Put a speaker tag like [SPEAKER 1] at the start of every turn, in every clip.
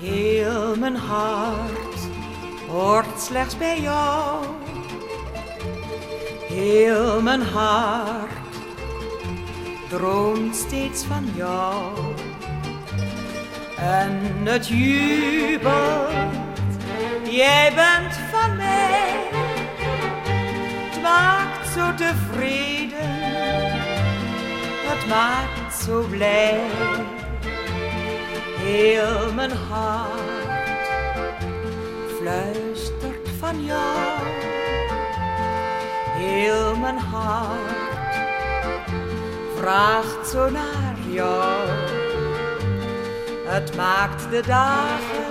[SPEAKER 1] Heel mijn hart hoort slechts bij jou. Heel mijn hart droomt steeds van jou. En het jubelt, jij bent van mij. Zo tevreden, het maakt zo blij. Heel mijn hart fluistert van jou. Heel mijn hart vraagt zo naar jou. Het maakt de dagen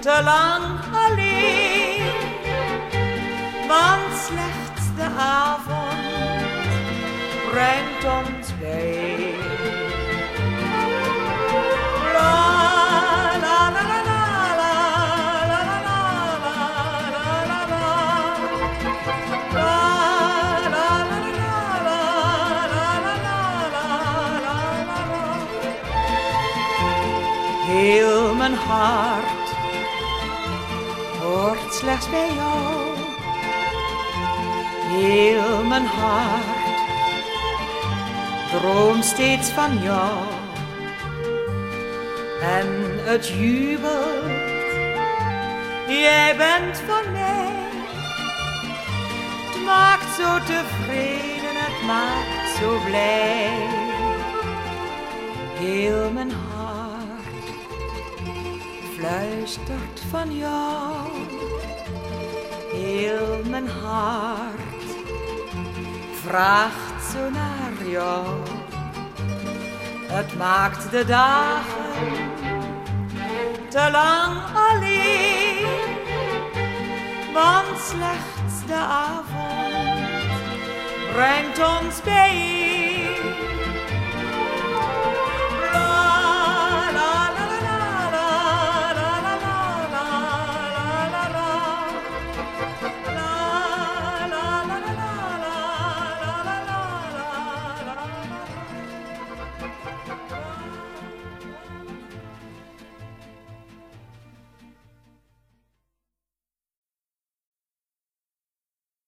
[SPEAKER 1] te lang alleen, want slechts de avond brengt ons bijeen. Heel mijn hart hoort slechts bij jou. Heel mijn hart droomt steeds van jou. En het jubelt, jij bent van mij. Het maakt zo tevreden, het maakt zo blij. Heel mijn hart fluistert van jou. Heel mijn hart vraagt zo naar jou. Het maakt de dagen te lang alleen, want slechts de avond brengt ons bijeen.